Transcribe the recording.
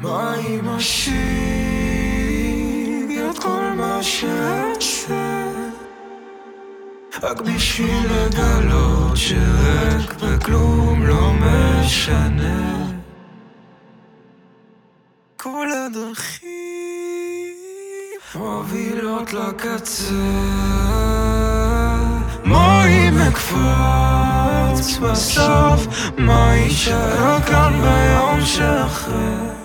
מה אם אשיג את כל מה שאעשה רק בשביל לגלות שרק וכלום לא משנה כל הדרכים מובילות לקצה מה אם אקפוץ בסוף? מה יישאר כאן ביום שאחרי?